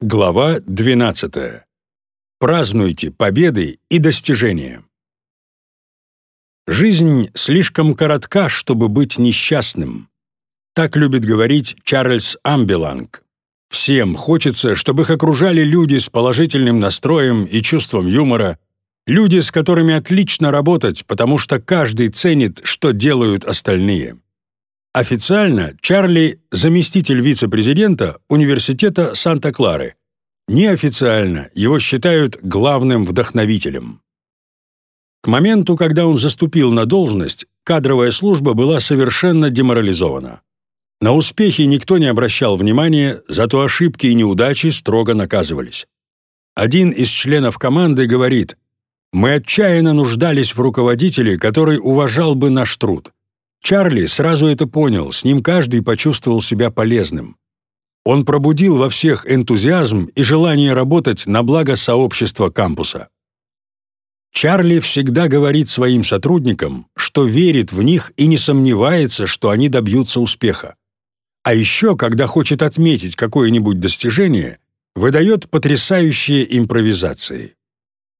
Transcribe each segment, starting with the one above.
Глава 12. Празднуйте победы и достижения. Жизнь слишком коротка, чтобы быть несчастным. Так любит говорить Чарльз Амбеланг. Всем хочется, чтобы их окружали люди с положительным настроем и чувством юмора, люди, с которыми отлично работать, потому что каждый ценит, что делают остальные. Официально Чарли – заместитель вице-президента Университета Санта-Клары. Неофициально его считают главным вдохновителем. К моменту, когда он заступил на должность, кадровая служба была совершенно деморализована. На успехи никто не обращал внимания, зато ошибки и неудачи строго наказывались. Один из членов команды говорит, «Мы отчаянно нуждались в руководителе, который уважал бы наш труд. Чарли сразу это понял, с ним каждый почувствовал себя полезным. Он пробудил во всех энтузиазм и желание работать на благо сообщества кампуса. Чарли всегда говорит своим сотрудникам, что верит в них и не сомневается, что они добьются успеха. А еще, когда хочет отметить какое-нибудь достижение, выдает потрясающие импровизации.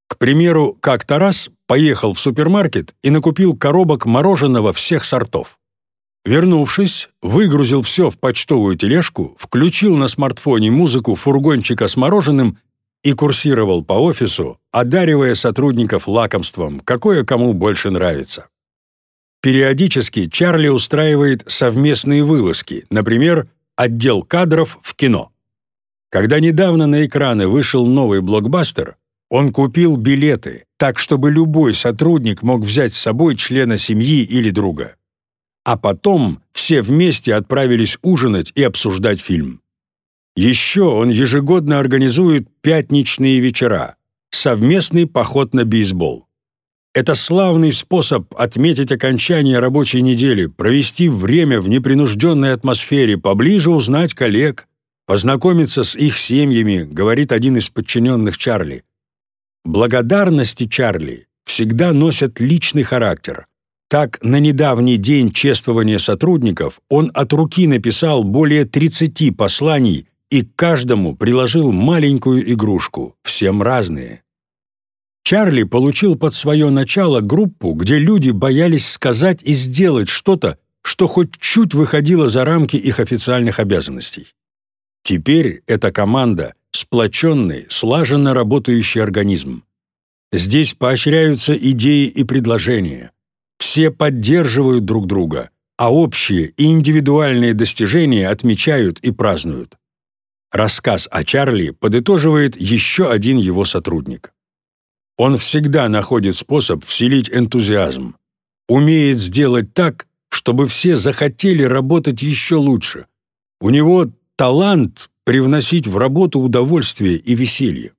К примеру, как-то раз поехал в супермаркет и накупил коробок мороженого всех сортов. Вернувшись, выгрузил все в почтовую тележку, включил на смартфоне музыку фургончика с мороженым и курсировал по офису, одаривая сотрудников лакомством, какое кому больше нравится. Периодически Чарли устраивает совместные вылазки, например, отдел кадров в кино. Когда недавно на экраны вышел новый блокбастер, он купил билеты, так чтобы любой сотрудник мог взять с собой члена семьи или друга. А потом все вместе отправились ужинать и обсуждать фильм. Еще он ежегодно организует пятничные вечера, совместный поход на бейсбол. Это славный способ отметить окончание рабочей недели, провести время в непринужденной атмосфере, поближе узнать коллег, познакомиться с их семьями, говорит один из подчиненных Чарли. Благодарности Чарли всегда носят личный характер. Так, на недавний день чествования сотрудников он от руки написал более 30 посланий и к каждому приложил маленькую игрушку, всем разные. Чарли получил под свое начало группу, где люди боялись сказать и сделать что-то, что хоть чуть выходило за рамки их официальных обязанностей. Теперь эта команда сплоченный, слаженно работающий организм. Здесь поощряются идеи и предложения. Все поддерживают друг друга, а общие и индивидуальные достижения отмечают и празднуют. Рассказ о Чарли подытоживает еще один его сотрудник. Он всегда находит способ вселить энтузиазм, умеет сделать так, чтобы все захотели работать еще лучше. У него талант привносить в работу удовольствие и веселье.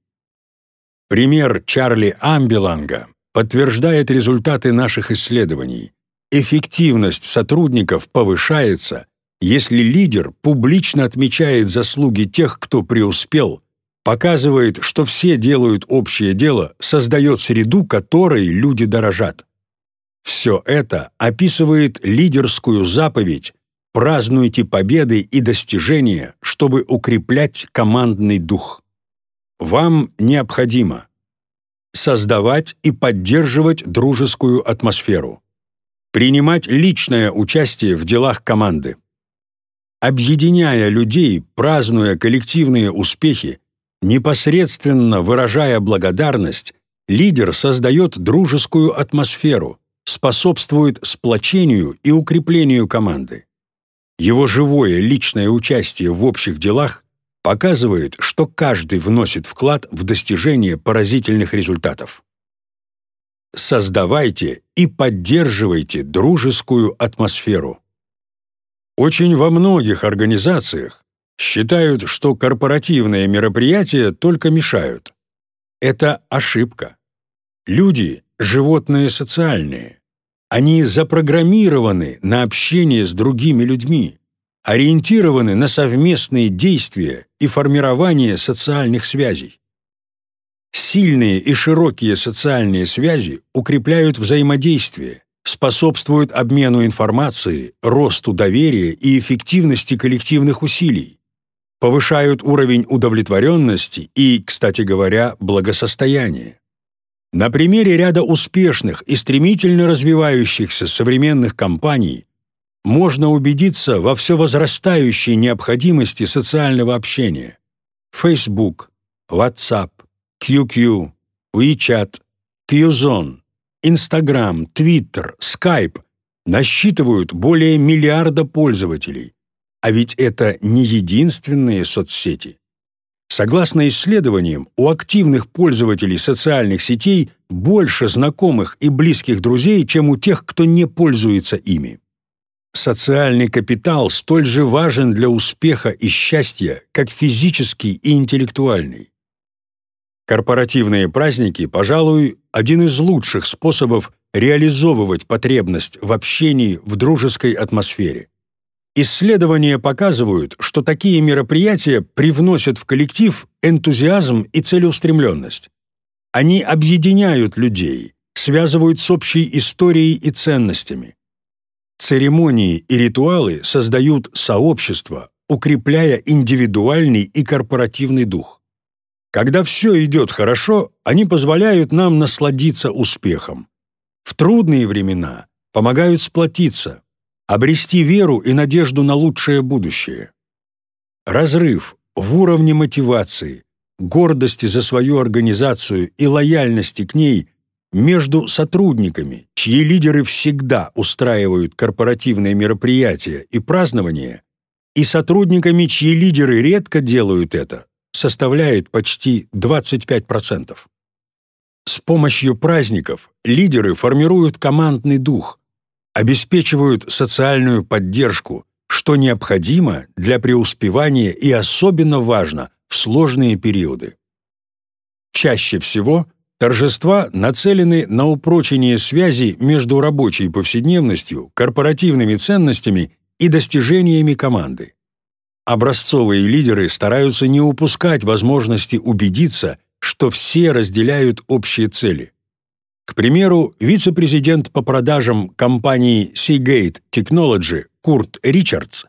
Пример Чарли Амбеланга подтверждает результаты наших исследований. Эффективность сотрудников повышается, если лидер публично отмечает заслуги тех, кто преуспел, показывает, что все делают общее дело, создает среду, которой люди дорожат. Все это описывает лидерскую заповедь Празднуйте победы и достижения, чтобы укреплять командный дух. Вам необходимо создавать и поддерживать дружескую атмосферу, принимать личное участие в делах команды, объединяя людей, празднуя коллективные успехи, непосредственно выражая благодарность, лидер создает дружескую атмосферу, способствует сплочению и укреплению команды. Его живое личное участие в общих делах показывает, что каждый вносит вклад в достижение поразительных результатов. Создавайте и поддерживайте дружескую атмосферу. Очень во многих организациях считают, что корпоративные мероприятия только мешают. Это ошибка. Люди – животные социальные. Они запрограммированы на общение с другими людьми, ориентированы на совместные действия и формирование социальных связей. Сильные и широкие социальные связи укрепляют взаимодействие, способствуют обмену информацией, росту доверия и эффективности коллективных усилий. повышают уровень удовлетворенности и, кстати говоря, благосостояния. На примере ряда успешных и стремительно развивающихся современных компаний можно убедиться во все возрастающей необходимости социального общения. Facebook, WhatsApp, QQ, WeChat, Qzone, Instagram, Twitter, Skype насчитывают более миллиарда пользователей. А ведь это не единственные соцсети. Согласно исследованиям, у активных пользователей социальных сетей больше знакомых и близких друзей, чем у тех, кто не пользуется ими. Социальный капитал столь же важен для успеха и счастья, как физический и интеллектуальный. Корпоративные праздники, пожалуй, один из лучших способов реализовывать потребность в общении в дружеской атмосфере. Исследования показывают, что такие мероприятия привносят в коллектив энтузиазм и целеустремленность. Они объединяют людей, связывают с общей историей и ценностями. Церемонии и ритуалы создают сообщество, укрепляя индивидуальный и корпоративный дух. Когда все идет хорошо, они позволяют нам насладиться успехом. В трудные времена помогают сплотиться, обрести веру и надежду на лучшее будущее. Разрыв в уровне мотивации, гордости за свою организацию и лояльности к ней между сотрудниками, чьи лидеры всегда устраивают корпоративные мероприятия и празднования, и сотрудниками, чьи лидеры редко делают это, составляет почти 25%. С помощью праздников лидеры формируют командный дух, обеспечивают социальную поддержку, что необходимо для преуспевания и особенно важно в сложные периоды. Чаще всего торжества нацелены на упрочение связи между рабочей повседневностью, корпоративными ценностями и достижениями команды. Образцовые лидеры стараются не упускать возможности убедиться, что все разделяют общие цели. К примеру, вице-президент по продажам компании Seagate Technology Курт Ричардс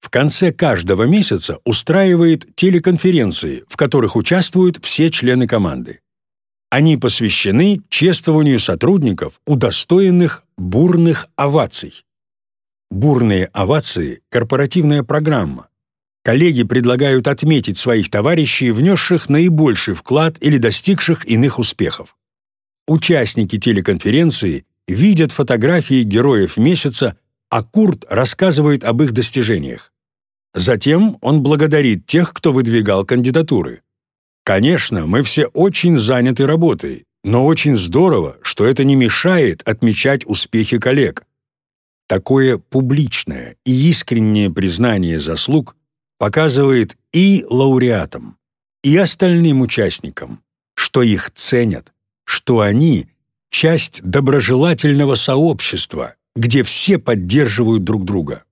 в конце каждого месяца устраивает телеконференции, в которых участвуют все члены команды. Они посвящены чествованию сотрудников, удостоенных бурных оваций. Бурные овации – корпоративная программа, коллеги предлагают отметить своих товарищей, внесших наибольший вклад или достигших иных успехов. Участники телеконференции видят фотографии героев месяца, а Курт рассказывает об их достижениях. Затем он благодарит тех, кто выдвигал кандидатуры. Конечно, мы все очень заняты работой, но очень здорово, что это не мешает отмечать успехи коллег. Такое публичное и искреннее признание заслуг показывает и лауреатам, и остальным участникам, что их ценят, что они – часть доброжелательного сообщества, где все поддерживают друг друга.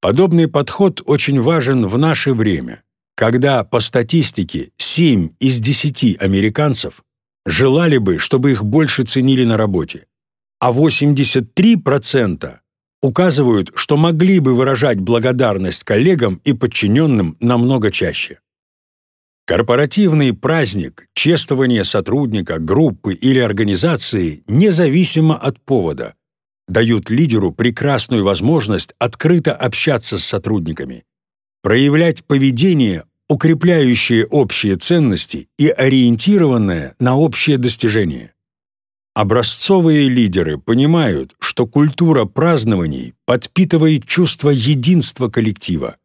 Подобный подход очень важен в наше время, когда, по статистике, 7 из 10 американцев желали бы, чтобы их больше ценили на работе, а 83% указывают, что могли бы выражать благодарность коллегам и подчиненным намного чаще. Корпоративный праздник, чествование сотрудника, группы или организации независимо от повода дают лидеру прекрасную возможность открыто общаться с сотрудниками, проявлять поведение, укрепляющее общие ценности и ориентированное на общее достижение. Образцовые лидеры понимают, что культура празднований подпитывает чувство единства коллектива.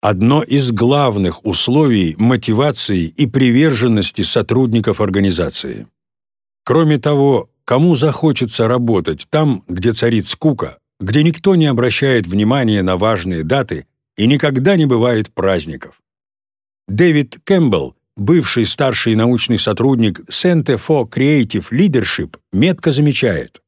Одно из главных условий мотивации и приверженности сотрудников организации. Кроме того, кому захочется работать там, где царит скука, где никто не обращает внимания на важные даты и никогда не бывает праздников. Дэвид Кэмпбелл бывший старший научный сотрудник Center for Creative Leadership, метко замечает.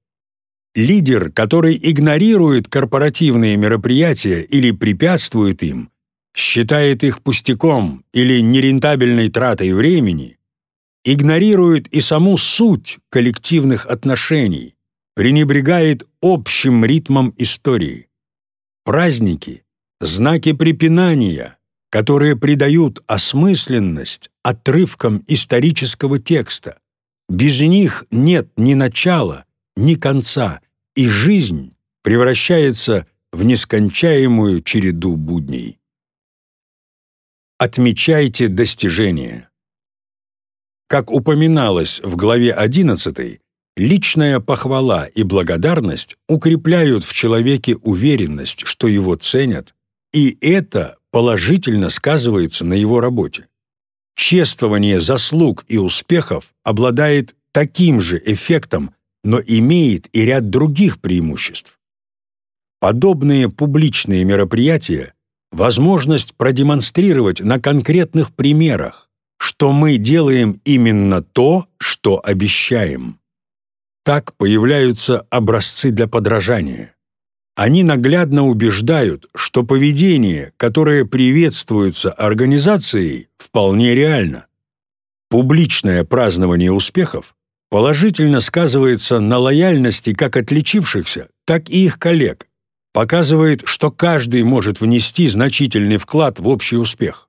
Лидер, который игнорирует корпоративные мероприятия или препятствует им, считает их пустяком или нерентабельной тратой времени, игнорирует и саму суть коллективных отношений, пренебрегает общим ритмом истории. Праздники — знаки препинания — которые придают осмысленность отрывкам исторического текста. Без них нет ни начала, ни конца, и жизнь превращается в нескончаемую череду будней. Отмечайте достижения. Как упоминалось в главе 11, личная похвала и благодарность укрепляют в человеке уверенность, что его ценят, и это положительно сказывается на его работе. Чествование заслуг и успехов обладает таким же эффектом, но имеет и ряд других преимуществ. Подобные публичные мероприятия – возможность продемонстрировать на конкретных примерах, что мы делаем именно то, что обещаем. Так появляются образцы для подражания. Они наглядно убеждают, что поведение, которое приветствуется организацией, вполне реально. Публичное празднование успехов положительно сказывается на лояльности как отличившихся, так и их коллег, показывает, что каждый может внести значительный вклад в общий успех.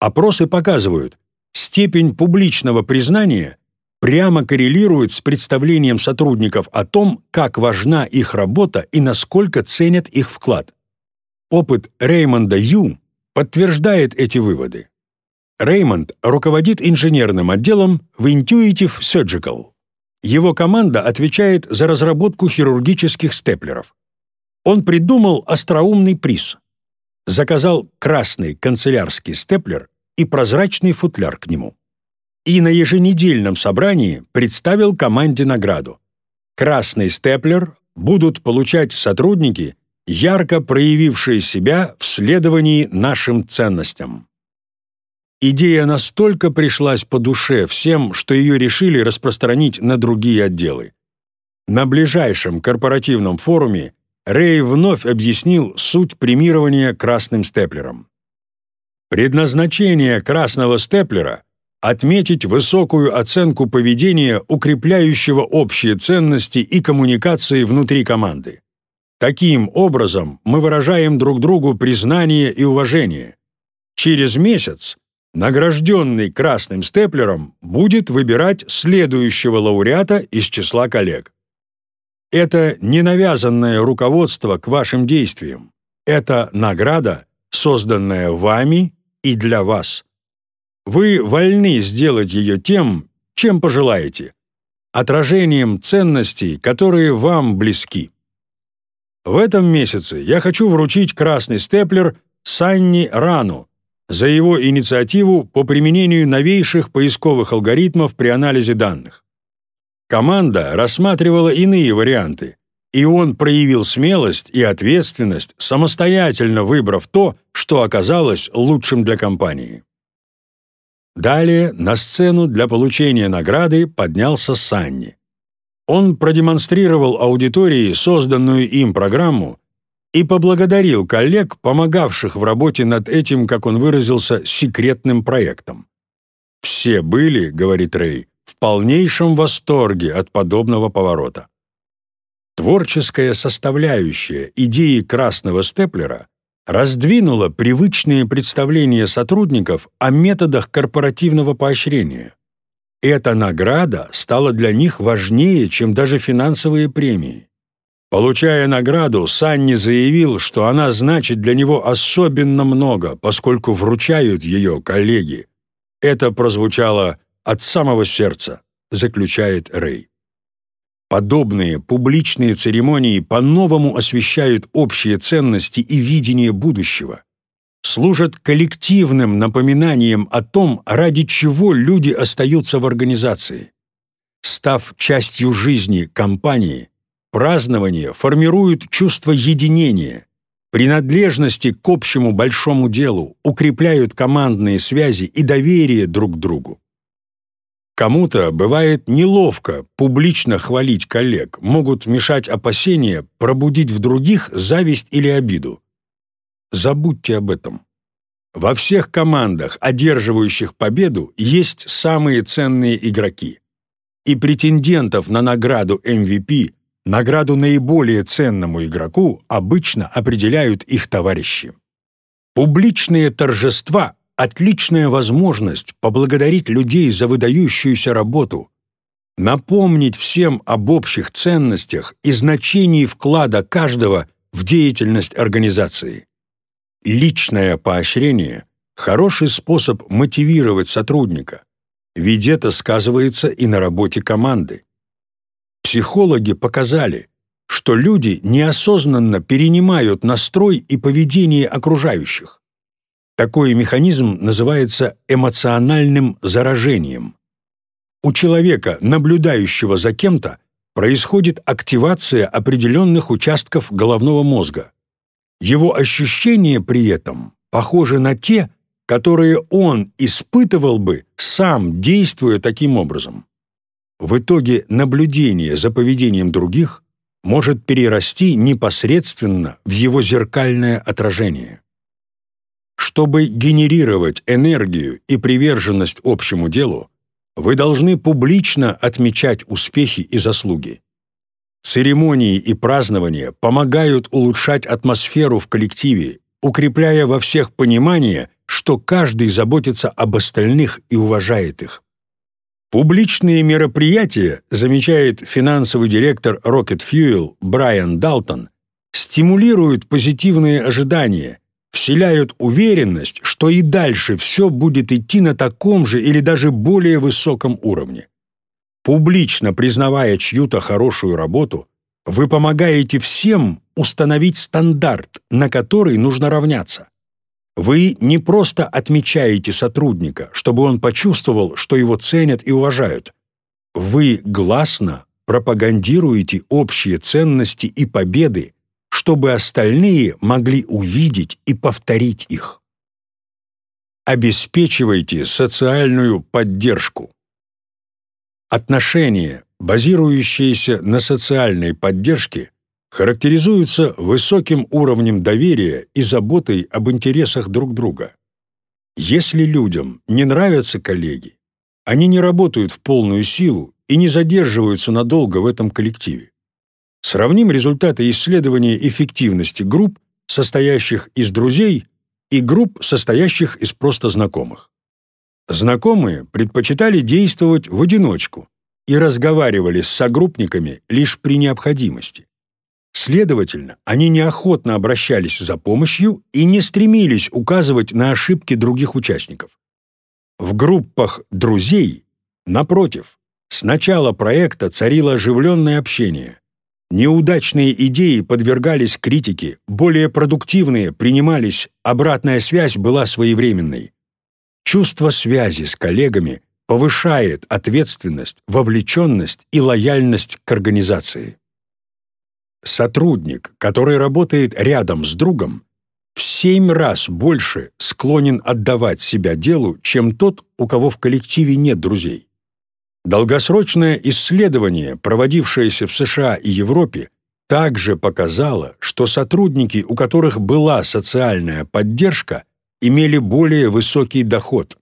Опросы показывают, степень публичного признания прямо коррелирует с представлением сотрудников о том, как важна их работа и насколько ценят их вклад. Опыт Реймонда Ю подтверждает эти выводы. Реймонд руководит инженерным отделом в Intuitive Surgical. Его команда отвечает за разработку хирургических степлеров. Он придумал остроумный приз. Заказал красный канцелярский степлер и прозрачный футляр к нему и на еженедельном собрании представил команде награду. Красный степлер будут получать сотрудники, ярко проявившие себя в следовании нашим ценностям. Идея настолько пришлась по душе всем, что ее решили распространить на другие отделы. На ближайшем корпоративном форуме Рэй вновь объяснил суть премирования красным степлером. Предназначение красного степлера отметить высокую оценку поведения, укрепляющего общие ценности и коммуникации внутри команды. Таким образом, мы выражаем друг другу признание и уважение. Через месяц награжденный красным степлером будет выбирать следующего лауреата из числа коллег. Это не навязанное руководство к вашим действиям. Это награда, созданная вами и для вас. Вы вольны сделать ее тем, чем пожелаете, отражением ценностей, которые вам близки. В этом месяце я хочу вручить красный степлер Санни Рану за его инициативу по применению новейших поисковых алгоритмов при анализе данных. Команда рассматривала иные варианты, и он проявил смелость и ответственность, самостоятельно выбрав то, что оказалось лучшим для компании. Далее на сцену для получения награды поднялся Санни. Он продемонстрировал аудитории созданную им программу и поблагодарил коллег, помогавших в работе над этим, как он выразился, секретным проектом. «Все были, — говорит Рэй, — в полнейшем восторге от подобного поворота». Творческая составляющая идеи красного степлера раздвинула привычные представления сотрудников о методах корпоративного поощрения. Эта награда стала для них важнее, чем даже финансовые премии. Получая награду, Санни заявил, что она значит для него особенно много, поскольку вручают ее коллеги. Это прозвучало от самого сердца, заключает Рэй. Подобные публичные церемонии по-новому освещают общие ценности и видение будущего, служат коллективным напоминанием о том, ради чего люди остаются в организации. Став частью жизни компании, празднование формирует чувство единения, принадлежности к общему большому делу, укрепляют командные связи и доверие друг к другу. Кому-то бывает неловко публично хвалить коллег, могут мешать опасения, пробудить в других зависть или обиду. Забудьте об этом. Во всех командах, одерживающих победу, есть самые ценные игроки. И претендентов на награду MVP, награду наиболее ценному игроку, обычно определяют их товарищи. Публичные торжества – отличная возможность поблагодарить людей за выдающуюся работу, напомнить всем об общих ценностях и значении вклада каждого в деятельность организации. Личное поощрение – хороший способ мотивировать сотрудника, ведь это сказывается и на работе команды. Психологи показали, что люди неосознанно перенимают настрой и поведение окружающих. Такой механизм называется эмоциональным заражением. У человека, наблюдающего за кем-то, происходит активация определенных участков головного мозга. Его ощущения при этом похожи на те, которые он испытывал бы, сам действуя таким образом. В итоге наблюдение за поведением других может перерасти непосредственно в его зеркальное отражение. Чтобы генерировать энергию и приверженность общему делу, вы должны публично отмечать успехи и заслуги. Церемонии и празднования помогают улучшать атмосферу в коллективе, укрепляя во всех понимание, что каждый заботится об остальных и уважает их. Публичные мероприятия, замечает финансовый директор Rocket Fuel Брайан Далтон, стимулируют позитивные ожидания, вселяют уверенность, что и дальше все будет идти на таком же или даже более высоком уровне. Публично признавая чью-то хорошую работу, вы помогаете всем установить стандарт, на который нужно равняться. Вы не просто отмечаете сотрудника, чтобы он почувствовал, что его ценят и уважают. Вы гласно пропагандируете общие ценности и победы, чтобы остальные могли увидеть и повторить их. Обеспечивайте социальную поддержку. Отношения, базирующиеся на социальной поддержке, характеризуются высоким уровнем доверия и заботой об интересах друг друга. Если людям не нравятся коллеги, они не работают в полную силу и не задерживаются надолго в этом коллективе. Сравним результаты исследования эффективности групп, состоящих из друзей, и групп, состоящих из просто знакомых. Знакомые предпочитали действовать в одиночку и разговаривали с согруппниками лишь при необходимости. Следовательно, они неохотно обращались за помощью и не стремились указывать на ошибки других участников. В группах «друзей», напротив, с начала проекта царило оживленное общение. Неудачные идеи подвергались критике, более продуктивные принимались, обратная связь была своевременной. Чувство связи с коллегами повышает ответственность, вовлеченность и лояльность к организации. Сотрудник, который работает рядом с другом, в семь раз больше склонен отдавать себя делу, чем тот, у кого в коллективе нет друзей. Долгосрочное исследование, проводившееся в США и Европе, также показало, что сотрудники, у которых была социальная поддержка, имели более высокий доход.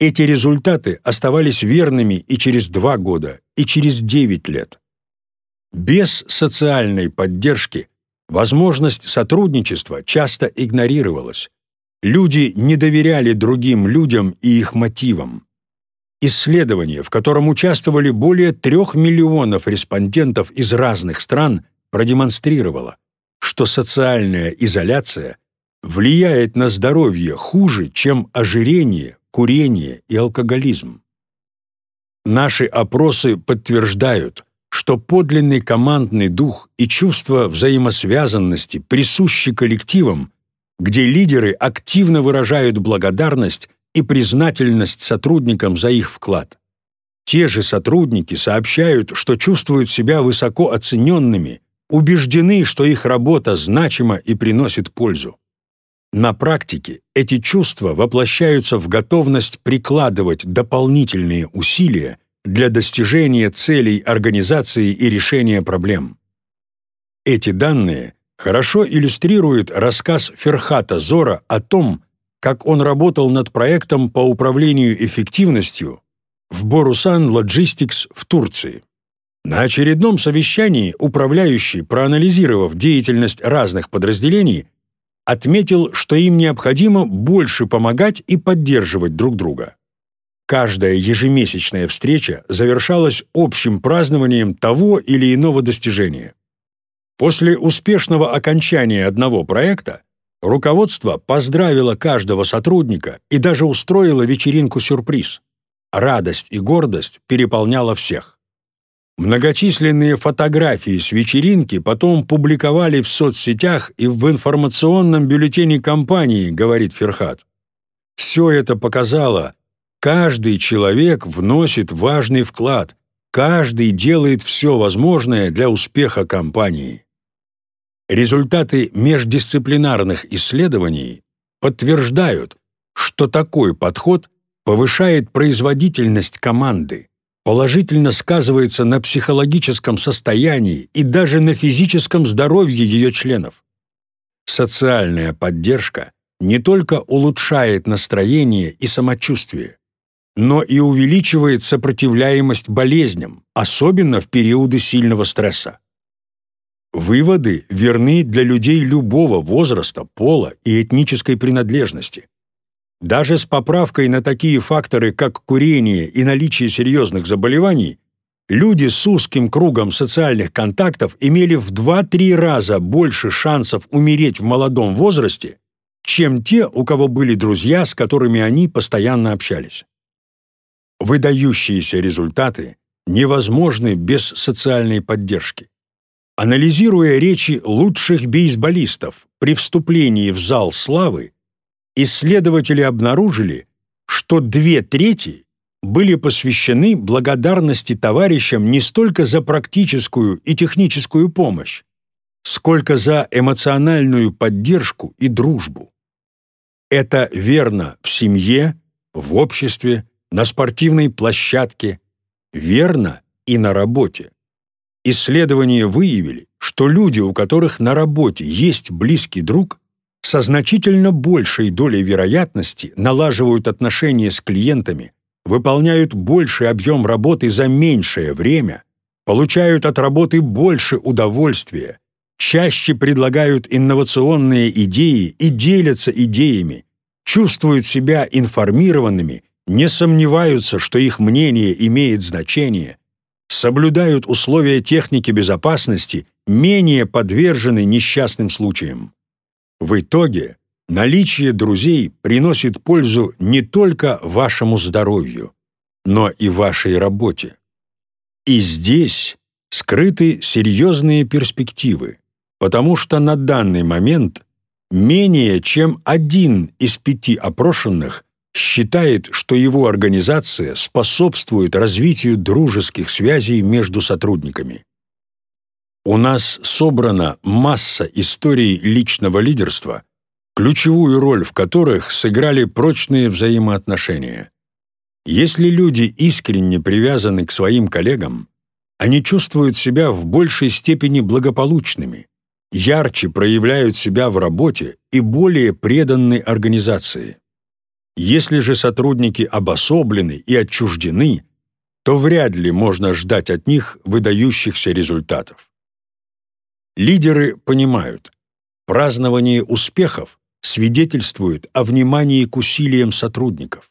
Эти результаты оставались верными и через два года, и через девять лет. Без социальной поддержки возможность сотрудничества часто игнорировалась. Люди не доверяли другим людям и их мотивам. Исследование, в котором участвовали более трех миллионов респондентов из разных стран, продемонстрировало, что социальная изоляция влияет на здоровье хуже, чем ожирение, курение и алкоголизм. Наши опросы подтверждают, что подлинный командный дух и чувство взаимосвязанности присущи коллективам, где лидеры активно выражают благодарность и признательность сотрудникам за их вклад. Те же сотрудники сообщают, что чувствуют себя высоко оцененными, убеждены, что их работа значима и приносит пользу. На практике эти чувства воплощаются в готовность прикладывать дополнительные усилия для достижения целей организации и решения проблем. Эти данные хорошо иллюстрируют рассказ Ферхата Зора о том, как он работал над проектом по управлению эффективностью в Борусан Logistics в Турции. На очередном совещании управляющий, проанализировав деятельность разных подразделений, отметил, что им необходимо больше помогать и поддерживать друг друга. Каждая ежемесячная встреча завершалась общим празднованием того или иного достижения. После успешного окончания одного проекта руководство поздравило каждого сотрудника и даже устроило вечеринку-сюрприз. Радость и гордость переполняла всех. Многочисленные фотографии с вечеринки потом публиковали в соцсетях и в информационном бюллетене компании, говорит Ферхат. Все это показало, каждый человек вносит важный вклад, каждый делает все возможное для успеха компании. Результаты междисциплинарных исследований подтверждают, что такой подход повышает производительность команды, положительно сказывается на психологическом состоянии и даже на физическом здоровье ее членов. Социальная поддержка не только улучшает настроение и самочувствие, но и увеличивает сопротивляемость болезням, особенно в периоды сильного стресса. Выводы верны для людей любого возраста, пола и этнической принадлежности. Даже с поправкой на такие факторы, как курение и наличие серьезных заболеваний, люди с узким кругом социальных контактов имели в 2-3 раза больше шансов умереть в молодом возрасте, чем те, у кого были друзья, с которыми они постоянно общались. Выдающиеся результаты невозможны без социальной поддержки. Анализируя речи лучших бейсболистов при вступлении в зал славы, исследователи обнаружили, что две трети были посвящены благодарности товарищам не столько за практическую и техническую помощь, сколько за эмоциональную поддержку и дружбу. Это верно в семье, в обществе, на спортивной площадке, верно и на работе. Исследования выявили, что люди, у которых на работе есть близкий друг, со значительно большей долей вероятности налаживают отношения с клиентами, выполняют больший объем работы за меньшее время, получают от работы больше удовольствия, чаще предлагают инновационные идеи и делятся идеями, чувствуют себя информированными, не сомневаются, что их мнение имеет значение, соблюдают условия техники безопасности, менее подвержены несчастным случаям. В итоге наличие друзей приносит пользу не только вашему здоровью, но и вашей работе. И здесь скрыты серьезные перспективы, потому что на данный момент менее чем один из пяти опрошенных считает, что его организация способствует развитию дружеских связей между сотрудниками. У нас собрана масса историй личного лидерства, ключевую роль в которых сыграли прочные взаимоотношения. Если люди искренне привязаны к своим коллегам, они чувствуют себя в большей степени благополучными, ярче проявляют себя в работе и более преданы организации. Если же сотрудники обособлены и отчуждены, то вряд ли можно ждать от них выдающихся результатов. Лидеры понимают, празднование успехов свидетельствует о внимании к усилиям сотрудников,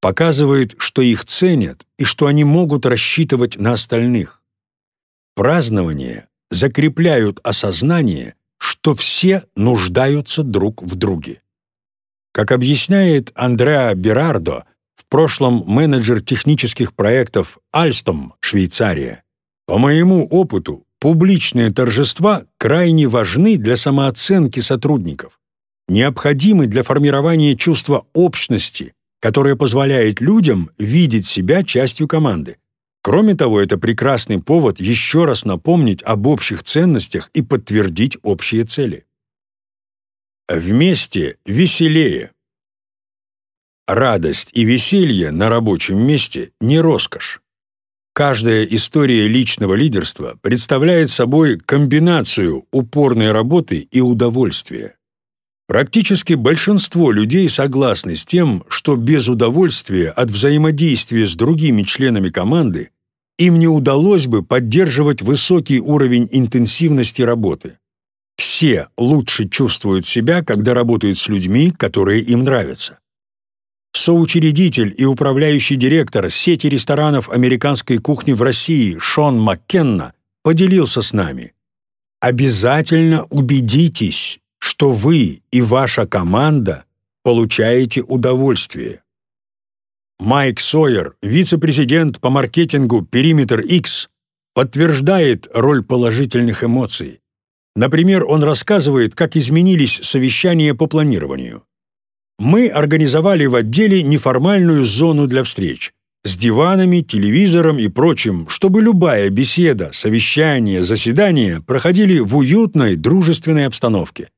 показывает, что их ценят и что они могут рассчитывать на остальных. Празднования закрепляют осознание, что все нуждаются друг в друге. Как объясняет Андреа Берардо, в прошлом менеджер технических проектов Alstom, Швейцария, по моему опыту, Публичные торжества крайне важны для самооценки сотрудников, необходимы для формирования чувства общности, которое позволяет людям видеть себя частью команды. Кроме того, это прекрасный повод еще раз напомнить об общих ценностях и подтвердить общие цели. Вместе веселее. Радость и веселье на рабочем месте не роскошь. Каждая история личного лидерства представляет собой комбинацию упорной работы и удовольствия. Практически большинство людей согласны с тем, что без удовольствия от взаимодействия с другими членами команды им не удалось бы поддерживать высокий уровень интенсивности работы. Все лучше чувствуют себя, когда работают с людьми, которые им нравятся. Соучредитель и управляющий директор сети ресторанов американской кухни в России Шон Маккенна поделился с нами. Обязательно убедитесь, что вы и ваша команда получаете удовольствие. Майк Сойер, вице-президент по маркетингу «Периметр X», подтверждает роль положительных эмоций. Например, он рассказывает, как изменились совещания по планированию. Мы организовали в отделе неформальную зону для встреч с диванами, телевизором и прочим, чтобы любая беседа, совещание, заседание проходили в уютной, дружественной обстановке.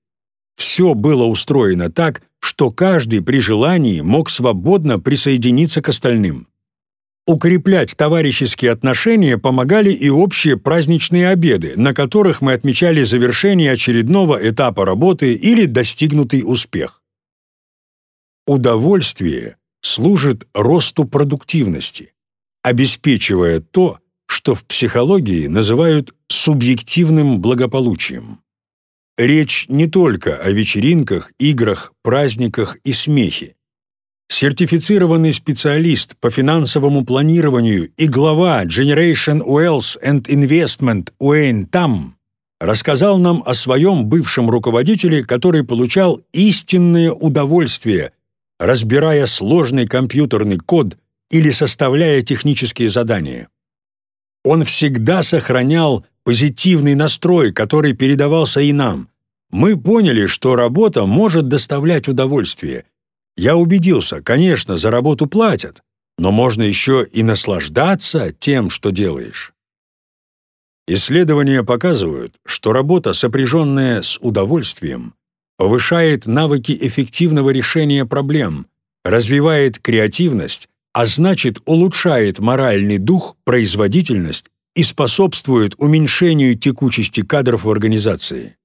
Все было устроено так, что каждый при желании мог свободно присоединиться к остальным. Укреплять товарищеские отношения помогали и общие праздничные обеды, на которых мы отмечали завершение очередного этапа работы или достигнутый успех. Удовольствие служит росту продуктивности, обеспечивая то, что в психологии называют субъективным благополучием. Речь не только о вечеринках, играх, праздниках и смехе. Сертифицированный специалист по финансовому планированию и глава Generation Wealth and Investment Уэйн Там рассказал нам о своем бывшем руководителе, который получал истинное удовольствие, разбирая сложный компьютерный код или составляя технические задания. Он всегда сохранял позитивный настрой, который передавался и нам. Мы поняли, что работа может доставлять удовольствие. Я убедился, конечно, за работу платят, но можно еще и наслаждаться тем, что делаешь. Исследования показывают, что работа, сопряженная с удовольствием, повышает навыки эффективного решения проблем, развивает креативность, а значит улучшает моральный дух, производительность и способствует уменьшению текучести кадров в организации.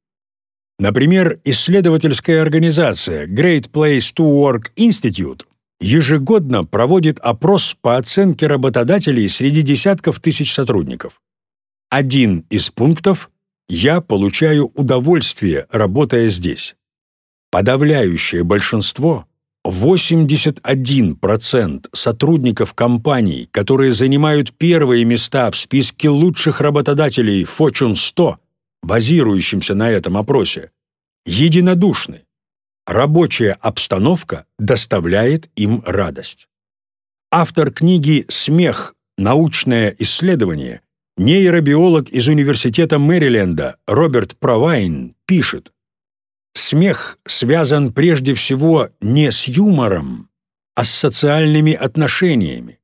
Например, исследовательская организация Great Place to Work Institute ежегодно проводит опрос по оценке работодателей среди десятков тысяч сотрудников. Один из пунктов «Я получаю удовольствие, работая здесь». Подавляющее большинство 81% сотрудников компаний, которые занимают первые места в списке лучших работодателей Fortune 100, базирующимся на этом опросе, единодушны. Рабочая обстановка доставляет им радость. Автор книги «Смех. Научное исследование» нейробиолог из Университета Мэриленда Роберт Провайн пишет, Смех связан прежде всего не с юмором, а с социальными отношениями.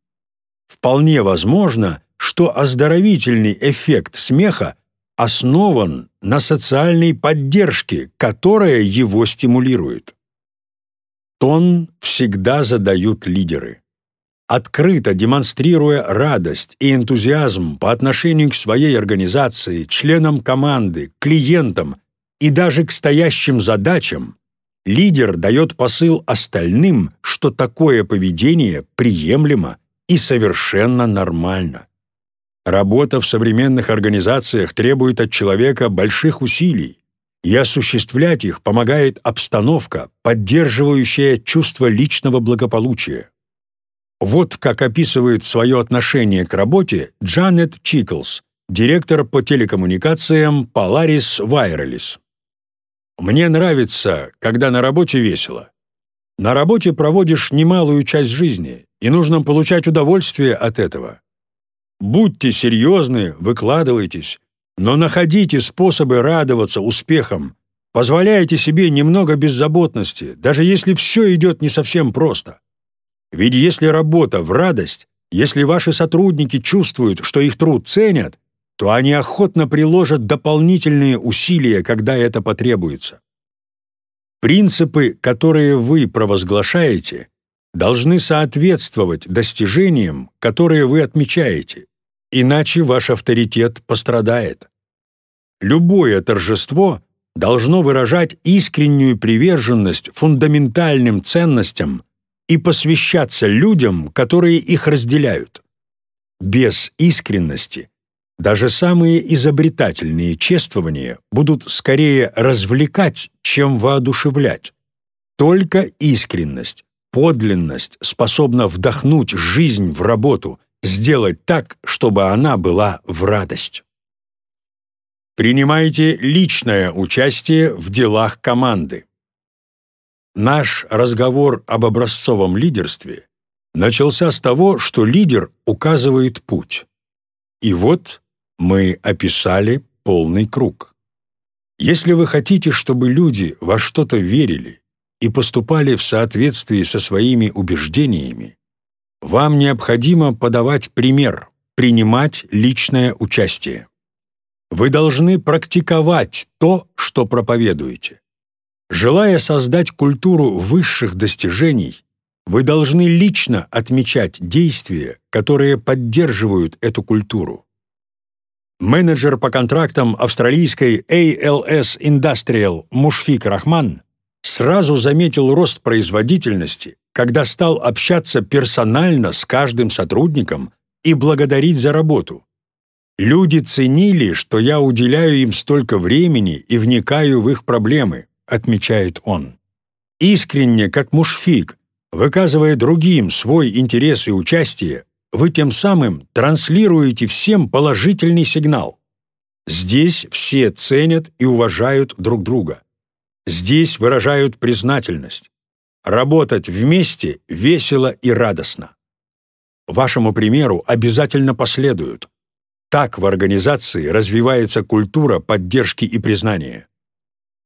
Вполне возможно, что оздоровительный эффект смеха основан на социальной поддержке, которая его стимулирует. Тон всегда задают лидеры. Открыто демонстрируя радость и энтузиазм по отношению к своей организации, членам команды, клиентам и даже к стоящим задачам, лидер дает посыл остальным, что такое поведение приемлемо и совершенно нормально. Работа в современных организациях требует от человека больших усилий, и осуществлять их помогает обстановка, поддерживающая чувство личного благополучия. Вот как описывает свое отношение к работе Джанет Чиклс, директор по телекоммуникациям Polaris Wireless. Мне нравится, когда на работе весело. На работе проводишь немалую часть жизни, и нужно получать удовольствие от этого. Будьте серьезны, выкладывайтесь, но находите способы радоваться успехам, позволяйте себе немного беззаботности, даже если все идет не совсем просто. Ведь если работа в радость, если ваши сотрудники чувствуют, что их труд ценят, то они охотно приложат дополнительные усилия, когда это потребуется. Принципы, которые вы провозглашаете, должны соответствовать достижениям, которые вы отмечаете, иначе ваш авторитет пострадает. Любое торжество должно выражать искреннюю приверженность фундаментальным ценностям и посвящаться людям, которые их разделяют. Без искренности Даже самые изобретательные чествования будут скорее развлекать, чем воодушевлять. Только искренность, подлинность способна вдохнуть жизнь в работу, сделать так, чтобы она была в радость. Принимайте личное участие в делах команды. Наш разговор об образцовом лидерстве начался с того, что лидер указывает путь. И вот мы описали полный круг. Если вы хотите, чтобы люди во что-то верили и поступали в соответствии со своими убеждениями, вам необходимо подавать пример, принимать личное участие. Вы должны практиковать то, что проповедуете. Желая создать культуру высших достижений, вы должны лично отмечать действия, которые поддерживают эту культуру. Менеджер по контрактам австралийской ALS Industrial Мушфик Рахман сразу заметил рост производительности, когда стал общаться персонально с каждым сотрудником и благодарить за работу. Люди ценили, что я уделяю им столько времени и вникаю в их проблемы, отмечает он. Искренне, как мушфик, выказывая другим свой интерес и участие, вы тем самым транслируете всем положительный сигнал. Здесь все ценят и уважают друг друга. Здесь выражают признательность. Работать вместе весело и радостно. Вашему примеру обязательно последуют. Так в организации развивается культура поддержки и признания.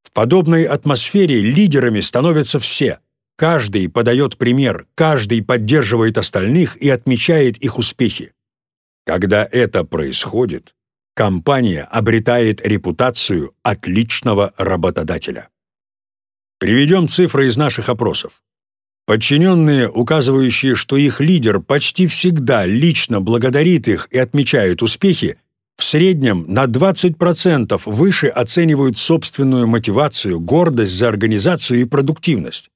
В подобной атмосфере лидерами становятся все. Каждый подает пример, каждый поддерживает остальных и отмечает их успехи. Когда это происходит, компания обретает репутацию отличного работодателя. Приведем цифры из наших опросов. Подчиненные, указывающие, что их лидер почти всегда лично благодарит их и отмечает успехи, в среднем на 20% выше оценивают собственную мотивацию, гордость за организацию и продуктивность.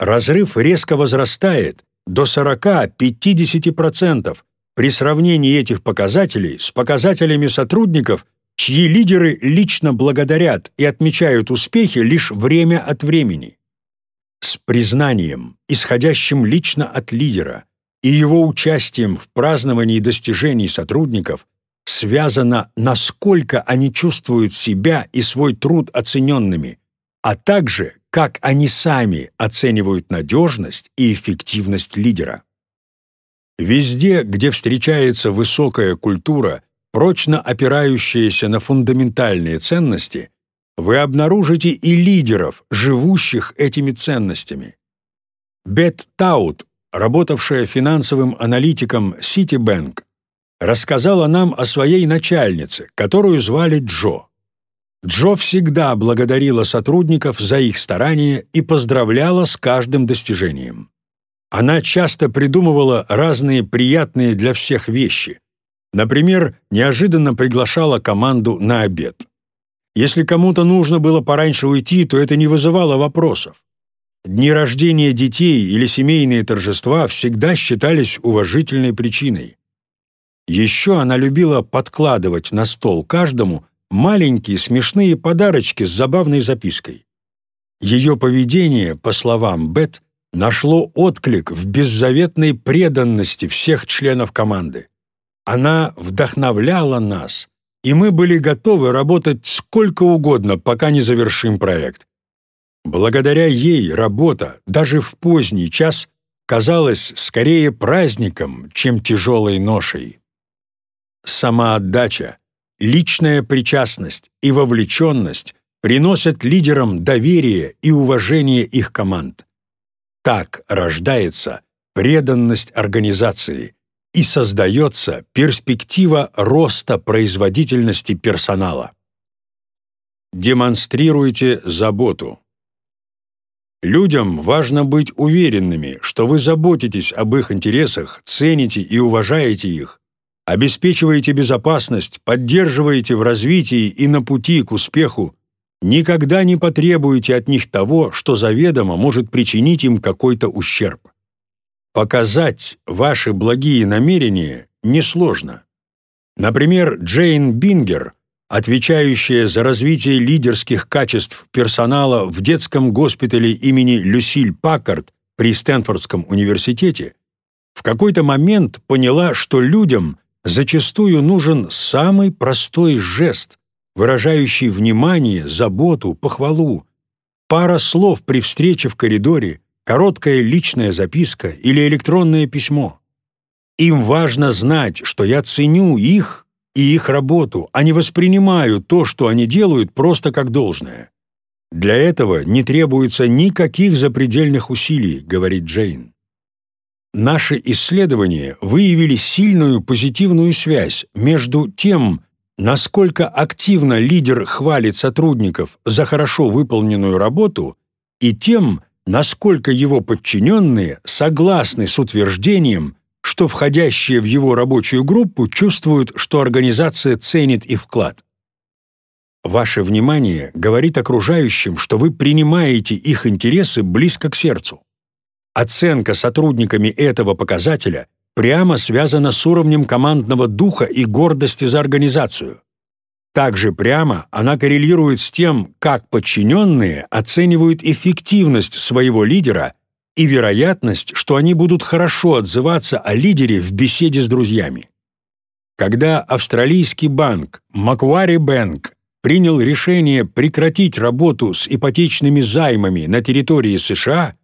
Разрыв резко возрастает до 40-50% при сравнении этих показателей с показателями сотрудников, чьи лидеры лично благодарят и отмечают успехи лишь время от времени. С признанием, исходящим лично от лидера, и его участием в праздновании достижений сотрудников связано, насколько они чувствуют себя и свой труд оцененными, а также как они сами оценивают надежность и эффективность лидера. Везде, где встречается высокая культура, прочно опирающаяся на фундаментальные ценности, вы обнаружите и лидеров, живущих этими ценностями. Бет Таут, работавшая финансовым аналитиком Citibank, рассказала нам о своей начальнице, которую звали Джо. Джо всегда благодарила сотрудников за их старания и поздравляла с каждым достижением. Она часто придумывала разные приятные для всех вещи. Например, неожиданно приглашала команду на обед. Если кому-то нужно было пораньше уйти, то это не вызывало вопросов. Дни рождения детей или семейные торжества всегда считались уважительной причиной. Еще она любила подкладывать на стол каждому маленькие смешные подарочки с забавной запиской. Ее поведение, по словам Бет, нашло отклик в беззаветной преданности всех членов команды. Она вдохновляла нас, и мы были готовы работать сколько угодно, пока не завершим проект. Благодаря ей работа, даже в поздний час, казалась скорее праздником, чем тяжелой ношей. Самоотдача, личная причастность и вовлеченность приносят лидерам доверие и уважение их команд. Так рождается преданность организации, и создается перспектива роста производительности персонала. Демонстрируйте заботу. Людям важно быть уверенными, что вы заботитесь об их интересах, цените и уважаете их, обеспечиваете безопасность, поддерживаете в развитии и на пути к успеху, никогда не потребуете от них того, что заведомо может причинить им какой-то ущерб. Показать ваши благие намерения несложно. Например, Джейн Бингер, отвечающая за развитие лидерских качеств персонала в детском госпитале имени Люсиль Паккард при Стэнфордском университете, в какой-то момент поняла, что людям зачастую нужен самый простой жест, выражающий внимание, заботу, похвалу. Пара слов при встрече в коридоре, короткая личная записка или электронное письмо. Им важно знать, что я ценю их и их работу, а не воспринимаю то, что они делают, просто как должное. Для этого не требуется никаких запредельных усилий, говорит Джейн. Наши исследования выявили сильную позитивную связь между тем, насколько активно лидер хвалит сотрудников за хорошо выполненную работу, и тем, насколько его подчиненные согласны с утверждением, что входящие в его рабочую группу чувствуют, что организация ценит их вклад. Ваше внимание говорит окружающим, что вы принимаете их интересы близко к сердцу. Оценка сотрудниками этого показателя прямо связана с уровнем командного духа и гордости за организацию. Также прямо она коррелирует с тем, как подчиненные оценивают эффективность своего лидера и вероятность, что они будут хорошо отзываться о лидере в беседе с друзьями. Когда австралийский банк Macquarie Bank принял решение прекратить работу с ипотечными займами на территории США,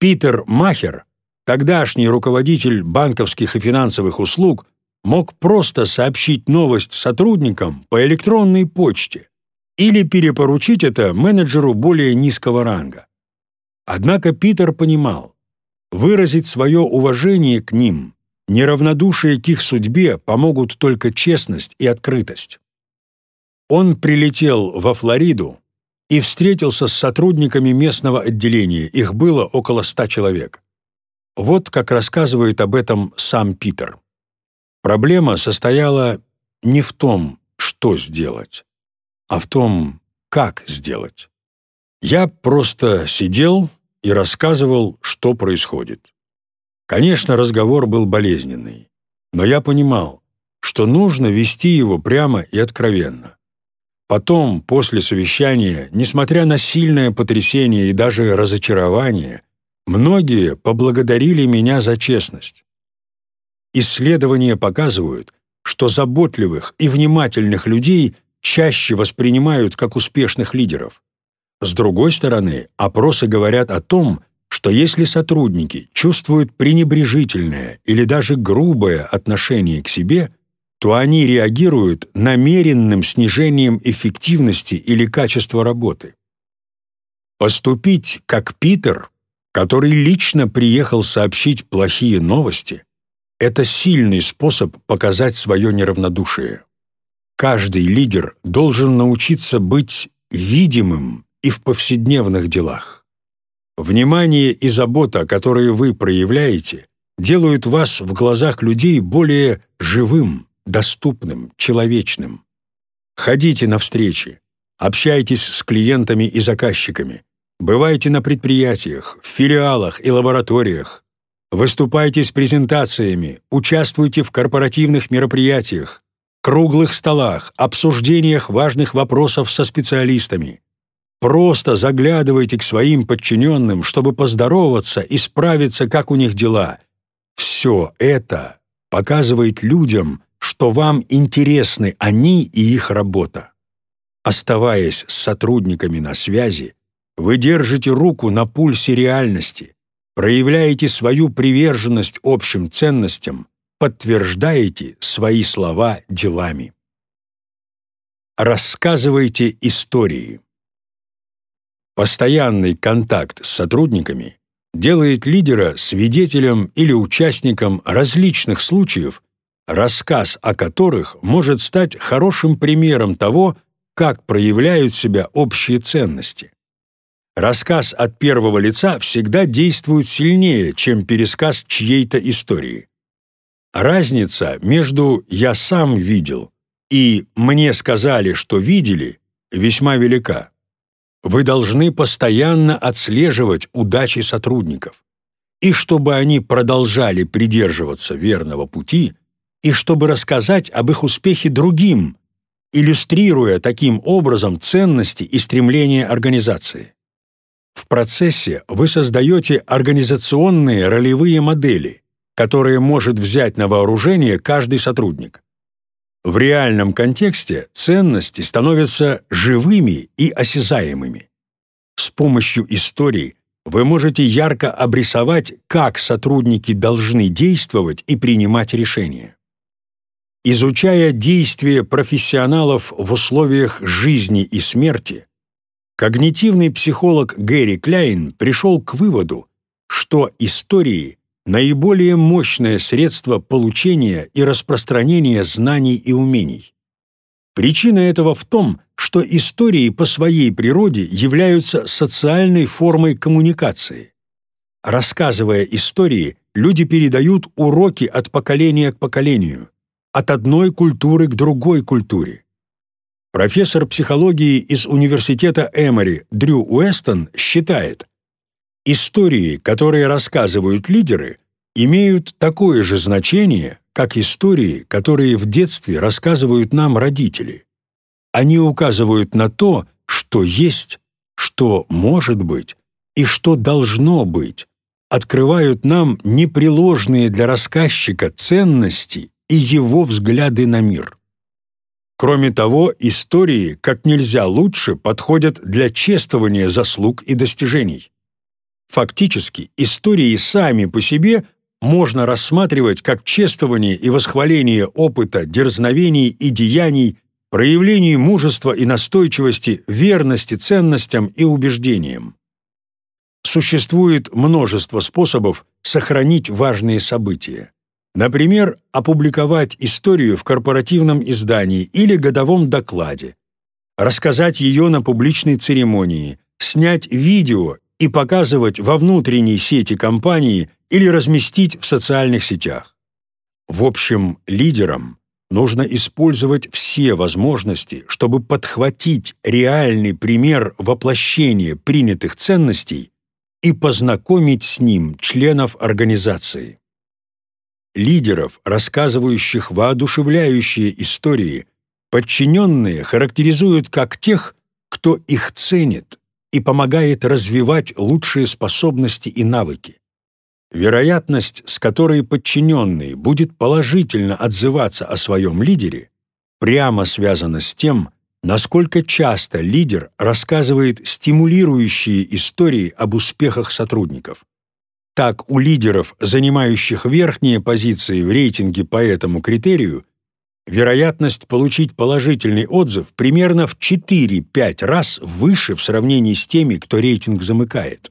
Питер Махер, тогдашний руководитель банковских и финансовых услуг, мог просто сообщить новость сотрудникам по электронной почте или перепоручить это менеджеру более низкого ранга. Однако Питер понимал, выразить свое уважение к ним, неравнодушие к их судьбе помогут только честность и открытость. Он прилетел во Флориду, и встретился с сотрудниками местного отделения, их было около ста человек. Вот как рассказывает об этом сам Питер. Проблема состояла не в том, что сделать, а в том, как сделать. Я просто сидел и рассказывал, что происходит. Конечно, разговор был болезненный, но я понимал, что нужно вести его прямо и откровенно. Потом, после совещания, несмотря на сильное потрясение и даже разочарование, многие поблагодарили меня за честность. Исследования показывают, что заботливых и внимательных людей чаще воспринимают как успешных лидеров. С другой стороны, опросы говорят о том, что если сотрудники чувствуют пренебрежительное или даже грубое отношение к себе – то они реагируют намеренным снижением эффективности или качества работы. Поступить как Питер, который лично приехал сообщить плохие новости, это сильный способ показать свое неравнодушие. Каждый лидер должен научиться быть видимым и в повседневных делах. Внимание и забота, которые вы проявляете, делают вас в глазах людей более живым, доступным, человечным. Ходите на встречи, общайтесь с клиентами и заказчиками, бывайте на предприятиях, в филиалах и лабораториях, выступайте с презентациями, участвуйте в корпоративных мероприятиях, круглых столах, обсуждениях важных вопросов со специалистами. Просто заглядывайте к своим подчиненным, чтобы поздороваться и справиться, как у них дела. Все это показывает людям, что вам интересны они и их работа. Оставаясь с сотрудниками на связи, вы держите руку на пульсе реальности, проявляете свою приверженность общим ценностям, подтверждаете свои слова делами. Рассказывайте истории. Постоянный контакт с сотрудниками делает лидера свидетелем или участником различных случаев, рассказ о которых может стать хорошим примером того, как проявляют себя общие ценности. Рассказ от первого лица всегда действует сильнее, чем пересказ чьей-то истории. Разница между «я сам видел» и «мне сказали, что видели» весьма велика. Вы должны постоянно отслеживать удачи сотрудников. И чтобы они продолжали придерживаться верного пути – и чтобы рассказать об их успехе другим, иллюстрируя таким образом ценности и стремления организации. В процессе вы создаете организационные ролевые модели, которые может взять на вооружение каждый сотрудник. В реальном контексте ценности становятся живыми и осязаемыми. С помощью истории вы можете ярко обрисовать, как сотрудники должны действовать и принимать решения. Изучая действия профессионалов в условиях жизни и смерти, когнитивный психолог Гэри Кляйн пришел к выводу, что истории – наиболее мощное средство получения и распространения знаний и умений. Причина этого в том, что истории по своей природе являются социальной формой коммуникации. Рассказывая истории, люди передают уроки от поколения к поколению, от одной культуры к другой культуре. Профессор психологии из университета Эмори Дрю Уэстон считает, истории, которые рассказывают лидеры, имеют такое же значение, как истории, которые в детстве рассказывают нам родители. Они указывают на то, что есть, что может быть и что должно быть, открывают нам непреложные для рассказчика ценности и его взгляды на мир. Кроме того, истории как нельзя лучше подходят для чествования заслуг и достижений. Фактически, истории сами по себе можно рассматривать как чествование и восхваление опыта, дерзновений и деяний, проявлений мужества и настойчивости, верности ценностям и убеждениям. Существует множество способов сохранить важные события. Например, опубликовать историю в корпоративном издании или годовом докладе, рассказать ее на публичной церемонии, снять видео и показывать во внутренней сети компании или разместить в социальных сетях. В общем, лидерам нужно использовать все возможности, чтобы подхватить реальный пример воплощения принятых ценностей и познакомить с ним членов организации. Лидеров, рассказывающих воодушевляющие истории, подчиненные характеризуют как тех, кто их ценит и помогает развивать лучшие способности и навыки. Вероятность, с которой подчиненный будет положительно отзываться о своем лидере, прямо связана с тем, насколько часто лидер рассказывает стимулирующие истории об успехах сотрудников. Так, у лидеров, занимающих верхние позиции в рейтинге по этому критерию, вероятность получить положительный отзыв примерно в 4-5 раз выше в сравнении с теми, кто рейтинг замыкает.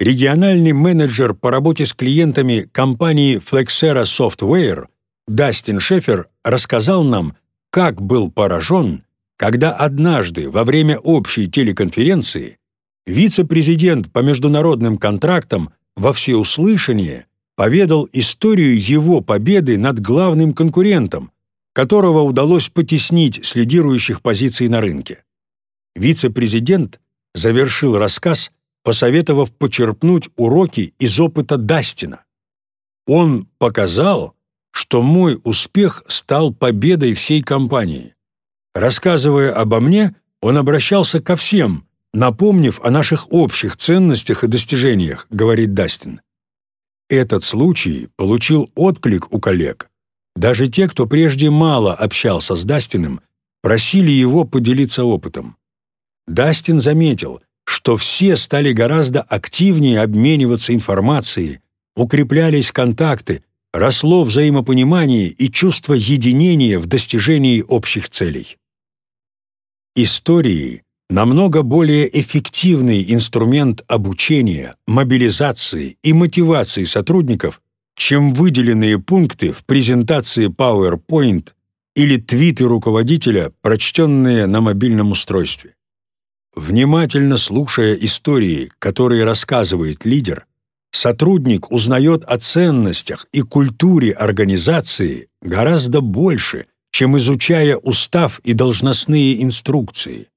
Региональный менеджер по работе с клиентами компании Flexera Software Дастин Шефер рассказал нам, как был поражен, когда однажды во время общей телеконференции вице-президент по международным контрактам во всеуслышание поведал историю его победы над главным конкурентом, которого удалось потеснить с лидирующих позиций на рынке. Вице-президент завершил рассказ, посоветовав почерпнуть уроки из опыта Дастина. Он показал, что мой успех стал победой всей компании. Рассказывая обо мне, он обращался ко всем, напомнив о наших общих ценностях и достижениях, говорит Дастин. Этот случай получил отклик у коллег, даже те, кто прежде мало общался с Дастином, просили его поделиться опытом. Дастин заметил, что все стали гораздо активнее обмениваться информацией, укреплялись контакты, росло взаимопонимание и чувство единения в достижении общих целей. Истории – намного более эффективный инструмент обучения, мобилизации и мотивации сотрудников, чем выделенные пункты в презентации PowerPoint или твиты руководителя, прочтенные на мобильном устройстве. Внимательно слушая истории, которые рассказывает лидер, сотрудник узнает о ценностях и культуре организации гораздо больше, чем изучая устав и должностные инструкции.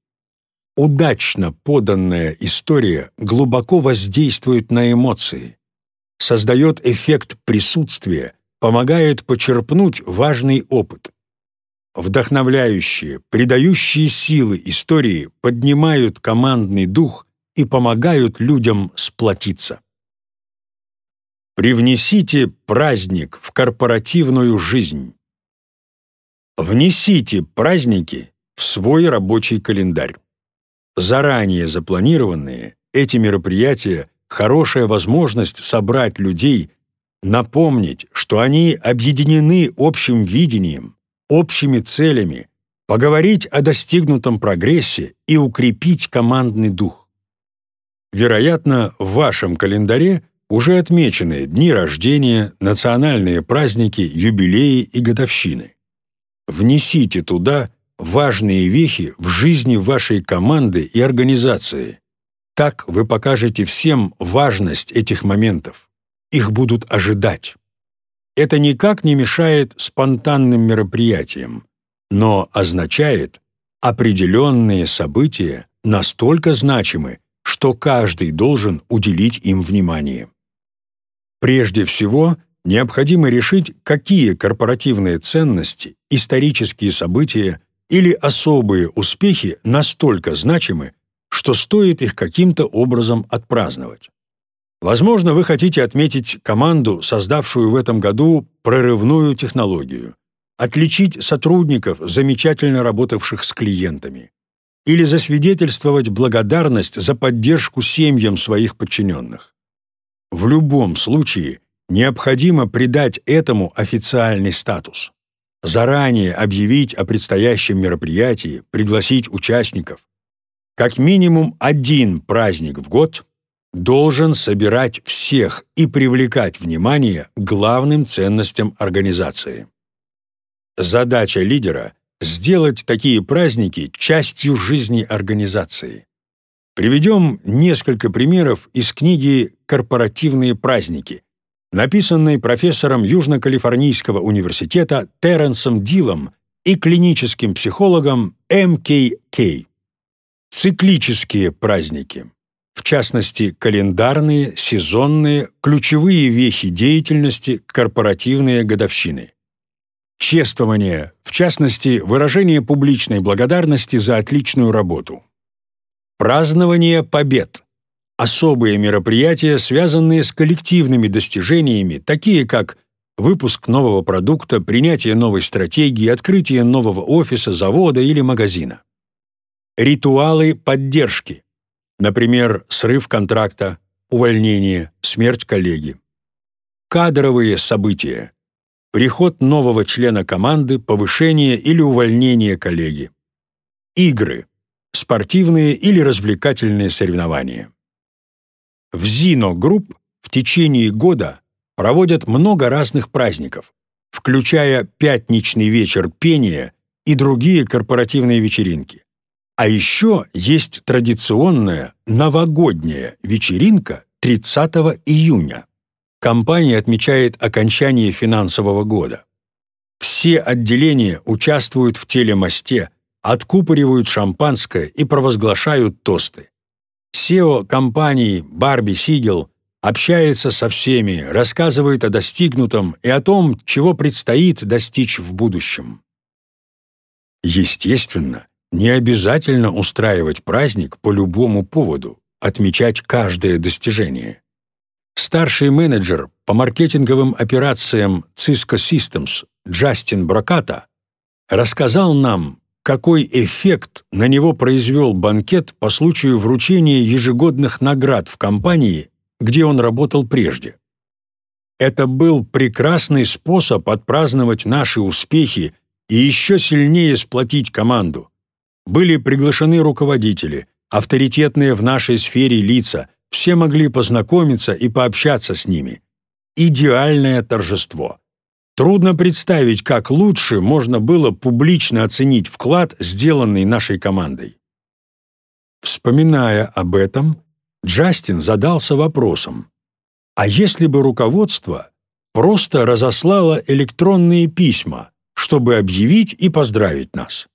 Удачно поданная история глубоко воздействует на эмоции, создает эффект присутствия, помогает почерпнуть важный опыт. Вдохновляющие, придающие силы истории поднимают командный дух и помогают людям сплотиться. Привнесите праздник в корпоративную жизнь. Внесите праздники в свой рабочий календарь. Заранее запланированные эти мероприятия – хорошая возможность собрать людей, напомнить, что они объединены общим видением, общими целями, поговорить о достигнутом прогрессе и укрепить командный дух. Вероятно, в вашем календаре уже отмечены дни рождения, национальные праздники, юбилеи и годовщины. Внесите туда важные вехи в жизни вашей команды и организации. Так вы покажете всем важность этих моментов. Их будут ожидать. Это никак не мешает спонтанным мероприятиям, но означает, определенные события настолько значимы, что каждый должен уделить им внимание. Прежде всего, необходимо решить, какие корпоративные ценности, исторические события или особые успехи настолько значимы, что стоит их каким-то образом отпраздновать. Возможно, вы хотите отметить команду, создавшую в этом году прорывную технологию, отличить сотрудников, замечательно работавших с клиентами, или засвидетельствовать благодарность за поддержку семьям своих подчиненных. В любом случае необходимо придать этому официальный статус. Заранее объявить о предстоящем мероприятии, пригласить участников. Как минимум один праздник в год должен собирать всех и привлекать внимание главным ценностям организации. Задача лидера – сделать такие праздники частью жизни организации. Приведем несколько примеров из книги «Корпоративные праздники», написанной профессором Южно-Калифорнийского университета Терренсом Дилом и клиническим психологом МКК. Циклические праздники, в частности, календарные, сезонные, ключевые вехи деятельности, корпоративные годовщины. Чествование, в частности, выражение публичной благодарности за отличную работу. Празднование побед. Особые мероприятия, связанные с коллективными достижениями, такие как выпуск нового продукта, принятие новой стратегии, открытие нового офиса, завода или магазина. Ритуалы поддержки. Например, срыв контракта, увольнение, смерть коллеги. Кадровые события. Приход нового члена команды, повышение или увольнение коллеги. Игры спортивные или развлекательные соревнования. В Зино Групп в течение года проводят много разных праздников, включая пятничный вечер пения и другие корпоративные вечеринки. А еще есть традиционная новогодняя вечеринка 30 июня. Компания отмечает окончание финансового года. Все отделения участвуют в телемосте, откупоривают шампанское и провозглашают тосты. SEO компании Барби Сигел общается со всеми, рассказывает о достигнутом и о том, чего предстоит достичь в будущем. Естественно, не обязательно устраивать праздник по любому поводу, отмечать каждое достижение. Старший менеджер по маркетинговым операциям Cisco Systems Джастин Броката рассказал нам, какой эффект на него произвел банкет по случаю вручения ежегодных наград в компании, где он работал прежде. Это был прекрасный способ отпраздновать наши успехи и еще сильнее сплотить команду. Были приглашены руководители, авторитетные в нашей сфере лица, все могли познакомиться и пообщаться с ними. Идеальное торжество. Трудно представить, как лучше можно было публично оценить вклад, сделанный нашей командой. Вспоминая об этом, Джастин задался вопросом, а если бы руководство просто разослало электронные письма, чтобы объявить и поздравить нас?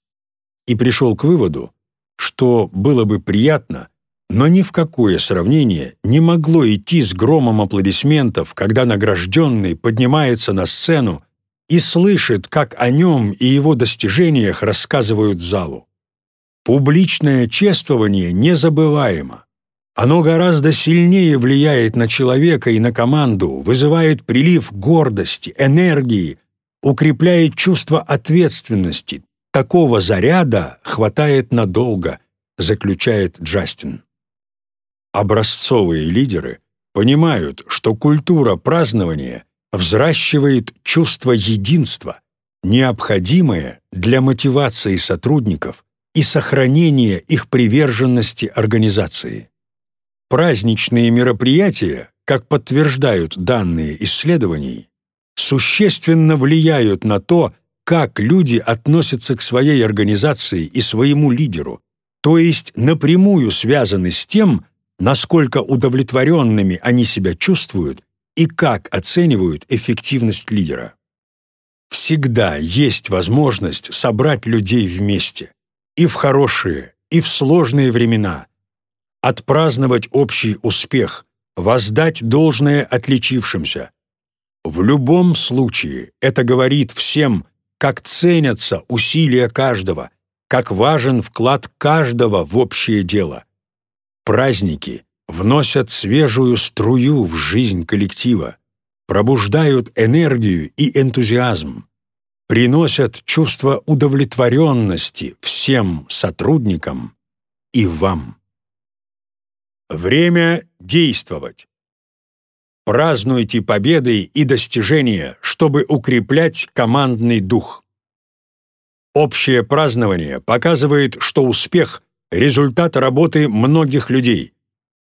И пришел к выводу, что было бы приятно, но ни в какое сравнение не могло идти с громом аплодисментов, когда награжденный поднимается на сцену и слышит, как о нем и его достижениях рассказывают залу. Публичное чествование незабываемо. Оно гораздо сильнее влияет на человека и на команду, вызывает прилив гордости, энергии, укрепляет чувство ответственности. Такого заряда хватает надолго, заключает Джастин. Образцовые лидеры понимают, что культура празднования взращивает чувство единства, необходимое для мотивации сотрудников и сохранения их приверженности организации. Праздничные мероприятия, как подтверждают данные исследований, существенно влияют на то, как люди относятся к своей организации и своему лидеру, то есть напрямую связаны с тем, насколько удовлетворенными они себя чувствуют и как оценивают эффективность лидера. Всегда есть возможность собрать людей вместе, и в хорошие, и в сложные времена, отпраздновать общий успех, воздать должное отличившимся. В любом случае это говорит всем, как ценятся усилия каждого, как важен вклад каждого в общее дело. Праздники вносят свежую струю в жизнь коллектива, пробуждают энергию и энтузиазм, приносят чувство удовлетворенности всем сотрудникам и вам. Время действовать. Празднуйте победы и достижения, чтобы укреплять командный дух. Общее празднование показывает, что успех – результат работы многих людей.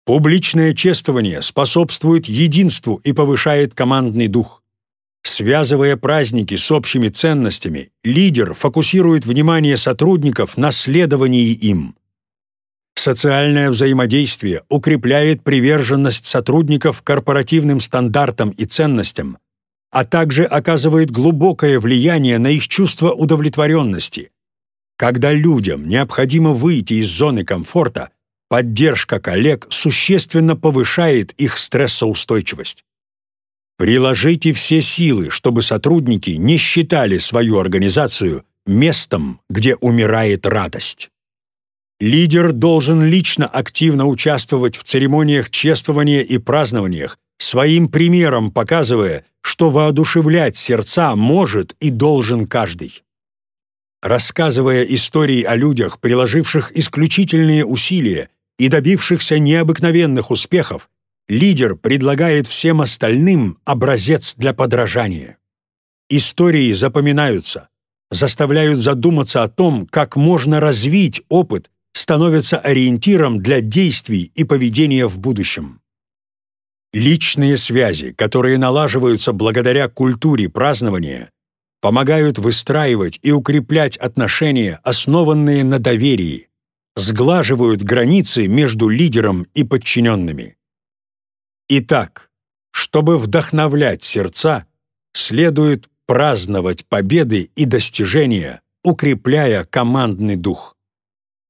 Публичное чествование способствует единству и повышает командный дух. Связывая праздники с общими ценностями, лидер фокусирует внимание сотрудников на следовании им. Социальное взаимодействие укрепляет приверженность сотрудников корпоративным стандартам и ценностям, а также оказывает глубокое влияние на их чувство удовлетворенности. Когда людям необходимо выйти из зоны комфорта, поддержка коллег существенно повышает их стрессоустойчивость. Приложите все силы, чтобы сотрудники не считали свою организацию местом, где умирает радость. Лидер должен лично активно участвовать в церемониях чествования и празднованиях, своим примером показывая, что воодушевлять сердца может и должен каждый. Рассказывая истории о людях, приложивших исключительные усилия и добившихся необыкновенных успехов, лидер предлагает всем остальным образец для подражания. Истории запоминаются, заставляют задуматься о том, как можно развить опыт становятся ориентиром для действий и поведения в будущем. Личные связи, которые налаживаются благодаря культуре празднования, помогают выстраивать и укреплять отношения, основанные на доверии, сглаживают границы между лидером и подчиненными. Итак, чтобы вдохновлять сердца, следует праздновать победы и достижения, укрепляя командный дух.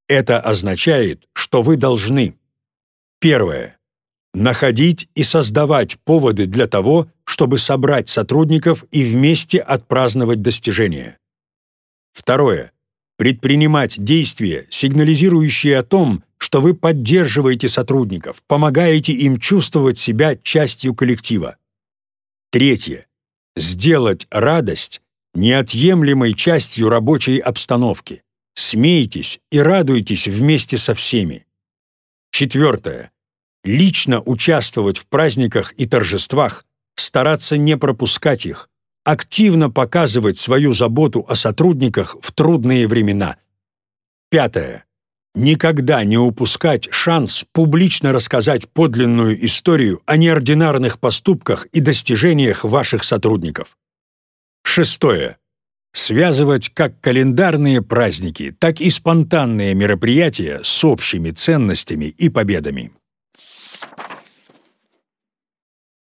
Это означает, что вы должны Первое. Находить и создавать поводы для того, чтобы собрать сотрудников и вместе отпраздновать достижения. Второе. Предпринимать действия, сигнализирующие о том, что вы поддерживаете сотрудников, помогаете им чувствовать себя частью коллектива. Третье. Сделать радость неотъемлемой частью рабочей обстановки. Смейтесь и радуйтесь вместе со всеми. Четвертое. Лично участвовать в праздниках и торжествах, стараться не пропускать их, активно показывать свою заботу о сотрудниках в трудные времена. Пятое. Никогда не упускать шанс публично рассказать подлинную историю о неординарных поступках и достижениях ваших сотрудников. Шестое связывать как календарные праздники, так и спонтанные мероприятия с общими ценностями и победами.